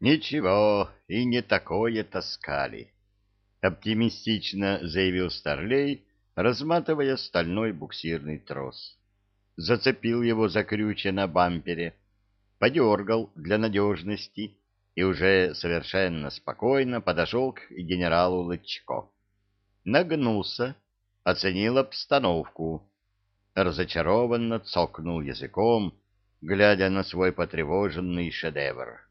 Ничего, и не такое таскали, оптимистично заявил Старлей, разматывая стальной буксирный трос. Зацепил его за крючья на бампере, подергал для надежности и уже совершенно спокойно подошел к генералу Лычко. Нагнулся, оценил обстановку, разочарованно цокнул языком, глядя на свой потревоженный шедевр.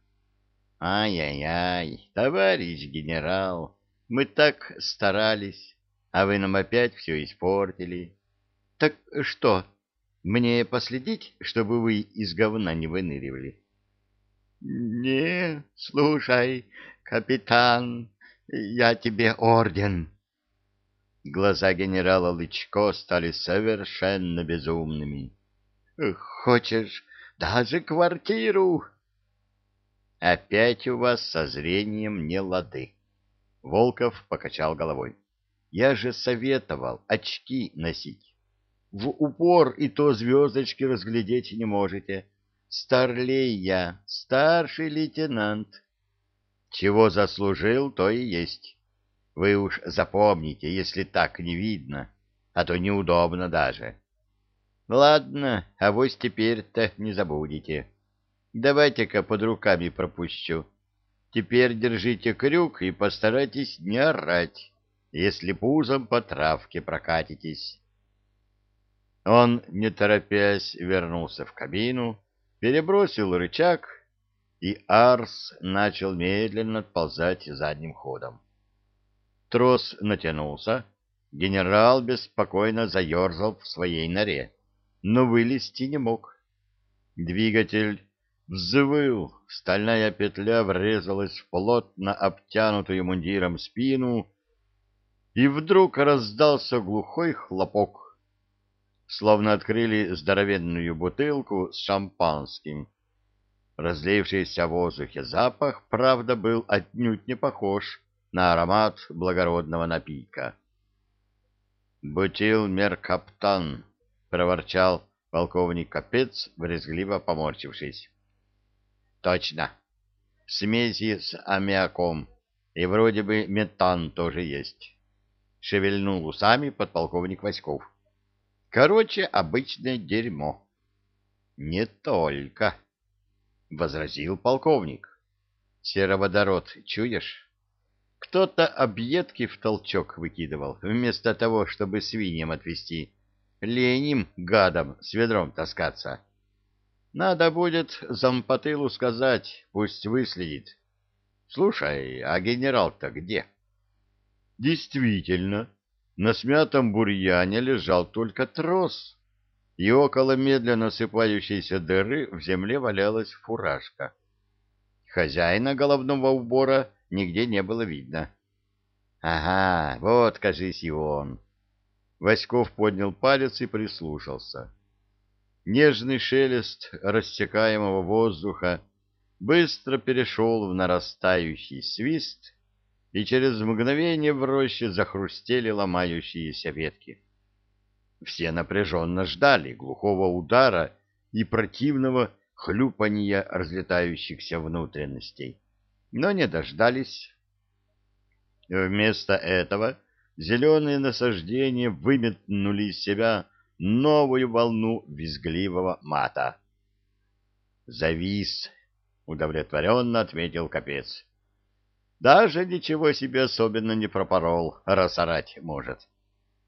Ай-яй-яй, товарищ генерал, мы так старались, а вы нам опять все испортили. Так что, мне последить, чтобы вы из говна не выныривали? Не, слушай, капитан, я тебе орден. Глаза генерала Лычко стали совершенно безумными. Хочешь даже квартиру? Опять у вас со зрением не лады. Волков покачал головой. Я же советовал очки носить. В упор и то звездочки разглядеть не можете. Старлей я, старший лейтенант. Чего заслужил, то и есть. Вы уж запомните, если так не видно, а то неудобно даже. Ладно, авось теперь-то не забудете. Давайте-ка под руками пропущу. Теперь держите крюк и постарайтесь не орать, если пузом по травке прокатитесь. Он, не торопясь, вернулся в кабину, перебросил рычаг, и Арс начал медленно отползать задним ходом. Трос натянулся, генерал беспокойно заерзал в своей норе, но вылезти не мог. Двигатель Взвыл, стальная петля врезалась в плотно обтянутую мундиром спину, и вдруг раздался глухой хлопок, словно открыли здоровенную бутылку с шампанским. Разлившийся в воздухе запах, правда, был отнюдь не похож на аромат благородного напитка. «Бутил меркаптан», — проворчал полковник Капец, брезгливо поморщившись. Точно. Смеси с аммиаком. И вроде бы метан тоже есть. Шевельнул усами подполковник Васьков. Короче, обычное дерьмо. Не только, возразил полковник. Сероводород, чуешь? Кто-то объедки в толчок выкидывал, вместо того, чтобы свиньям отвезти. Леним, гадом, с ведром таскаться. — надо будет зампотылу сказать, пусть выследит. Слушай, а генерал-то где? Действительно, на смятом бурьяне лежал только трос, и около медленно сыпающейся дыры в земле валялась фуражка. Хозяина головного убора нигде не было видно. — Ага, вот, кажись, и он. Васьков поднял палец и прислушался. Нежный шелест рассекаемого воздуха быстро перешел в нарастающий свист, и через мгновение в роще захрустели ломающиеся ветки. Все напряженно ждали глухого удара и противного хлюпания разлетающихся внутренностей, но не дождались. Вместо этого зеленые насаждения выметнули из себя новую волну визгливого мата. «Завис», — удовлетворенно отметил капец. «Даже ничего себе особенно не пропорол, раз орать может.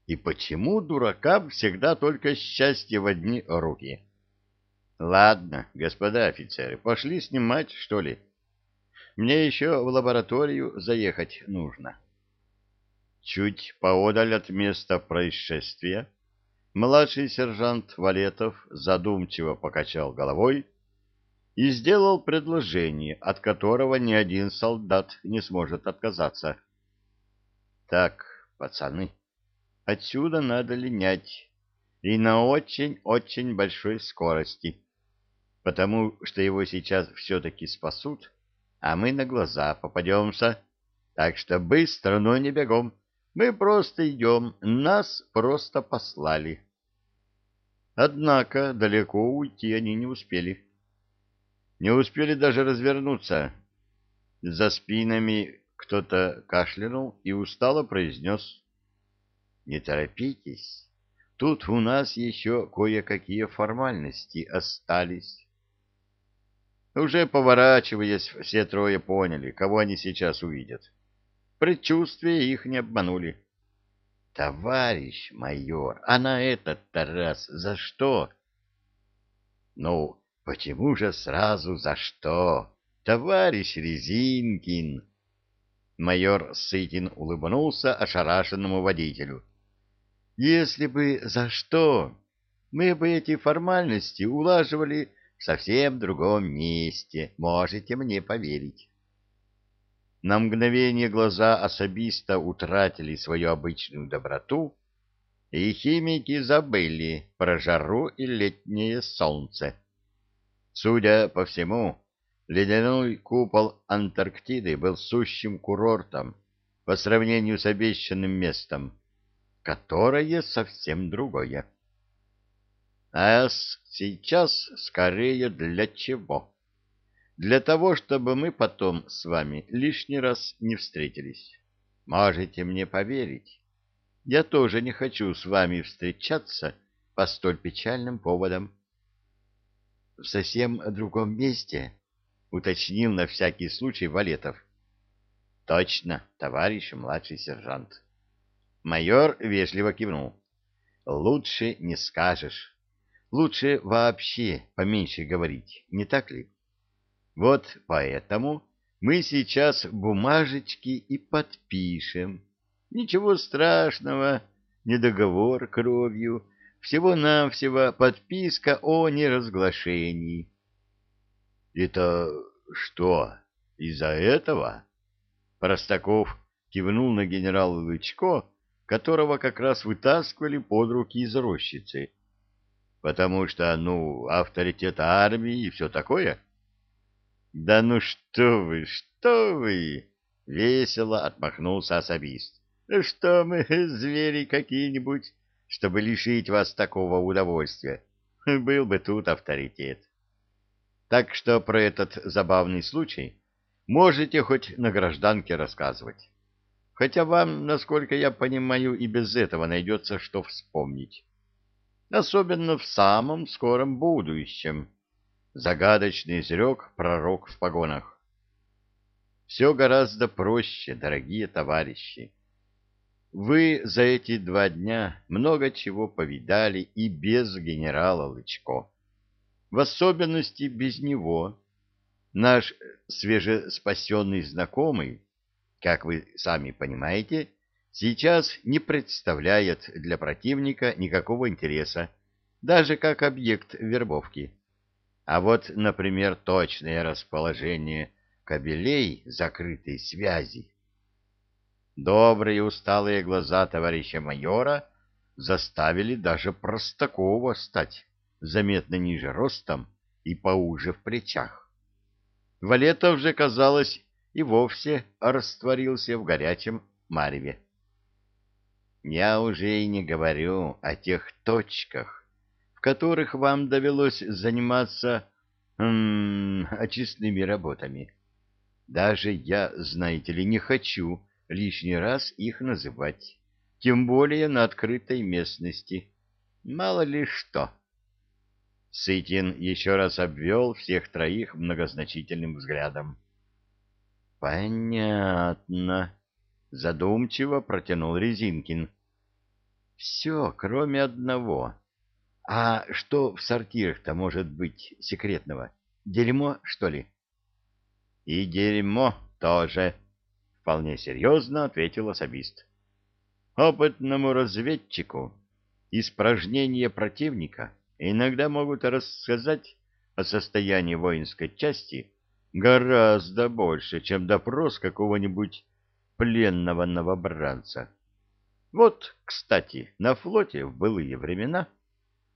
И почему дуракам всегда только счастье в одни руки?» «Ладно, господа офицеры, пошли снимать, что ли? Мне еще в лабораторию заехать нужно». Чуть поодаль от места происшествия Младший сержант Валетов задумчиво покачал головой и сделал предложение, от которого ни один солдат не сможет отказаться. Так, пацаны, отсюда надо линять, и на очень-очень большой скорости, потому что его сейчас все-таки спасут, а мы на глаза попадемся, так что быстро, но не бегом. Мы просто идем, нас просто послали. Однако далеко уйти они не успели. Не успели даже развернуться. За спинами кто-то кашлянул и устало произнес. «Не торопитесь, тут у нас еще кое-какие формальности остались». Уже поворачиваясь, все трое поняли, кого они сейчас увидят. Предчувствия их не обманули. Товарищ майор, а на этот раз за что? Ну, почему же сразу за что? Товарищ Резинкин. Майор Сытин улыбнулся ошарашенному водителю. Если бы за что, мы бы эти формальности улаживали в совсем другом месте, можете мне поверить. На мгновение глаза особиста утратили свою обычную доброту, и химики забыли про жару и летнее солнце. Судя по всему, ледяной купол Антарктиды был сущим курортом по сравнению с обещанным местом, которое совсем другое. А сейчас скорее для чего? для того, чтобы мы потом с вами лишний раз не встретились. Можете мне поверить. Я тоже не хочу с вами встречаться по столь печальным поводам. — В совсем другом месте, — уточнил на всякий случай Валетов. — Точно, товарищ младший сержант. Майор вежливо кивнул. — Лучше не скажешь. Лучше вообще поменьше говорить, не так ли? — вот поэтому мы сейчас бумажечки и подпишем. Ничего страшного, не договор кровью, всего-навсего подписка о неразглашении. Это что, из-за этого? Простаков кивнул на генерала Лычко, которого как раз вытаскивали под руки из рощицы. Потому что, ну, авторитет армии и все такое — «Да ну что вы, что вы!» — весело отмахнулся особист. «Что мы, звери какие-нибудь, чтобы лишить вас такого удовольствия? Был бы тут авторитет». Так что про этот забавный случай можете хоть на гражданке рассказывать. Хотя вам, насколько я понимаю, и без этого найдется что вспомнить. Особенно в самом скором будущем загадочный изрек пророк в погонах. Все гораздо проще, дорогие товарищи. Вы за эти два дня много чего повидали и без генерала Лычко. В особенности без него. Наш свежеспасенный знакомый, как вы сами понимаете, сейчас не представляет для противника никакого интереса, даже как объект вербовки. А вот, например, точное расположение кабелей закрытой связи. Добрые усталые глаза товарища майора заставили даже Простакова стать заметно ниже ростом и поуже в плечах. Валетов же, казалось, и вовсе растворился в горячем мареве. Я уже и не говорю о тех точках, в которых вам довелось заниматься м -м, очистными работами. Даже я, знаете ли, не хочу лишний раз их называть, тем более на открытой местности. Мало ли что. Сытин еще раз обвел всех троих многозначительным взглядом. — Понятно, — задумчиво протянул Резинкин. — Все, кроме одного. — а что в сортирах-то может быть секретного? Дерьмо, что ли? — И дерьмо тоже, — вполне серьезно ответил особист. Опытному разведчику испражнения противника иногда могут рассказать о состоянии воинской части гораздо больше, чем допрос какого-нибудь пленного новобранца. Вот, кстати, на флоте в былые времена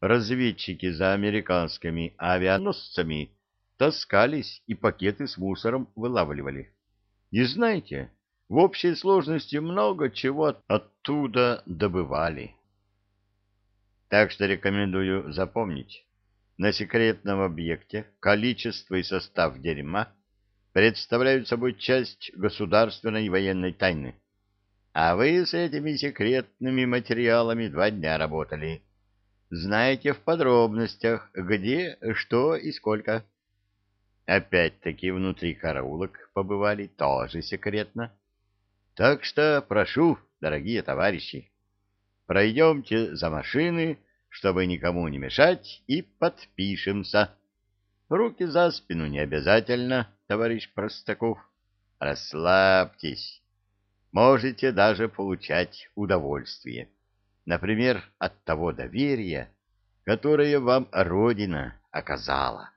разведчики за американскими авианосцами таскались и пакеты с мусором вылавливали. И знаете, в общей сложности много чего оттуда добывали. Так что рекомендую запомнить, на секретном объекте количество и состав дерьма представляют собой часть государственной военной тайны. А вы с этими секретными материалами два дня работали знаете в подробностях, где, что и сколько. Опять-таки внутри караулок побывали тоже секретно. Так что прошу, дорогие товарищи, пройдемте за машины, чтобы никому не мешать, и подпишемся. Руки за спину не обязательно, товарищ Простаков. Расслабьтесь. Можете даже получать удовольствие. Например, от того доверия, которое вам Родина оказала.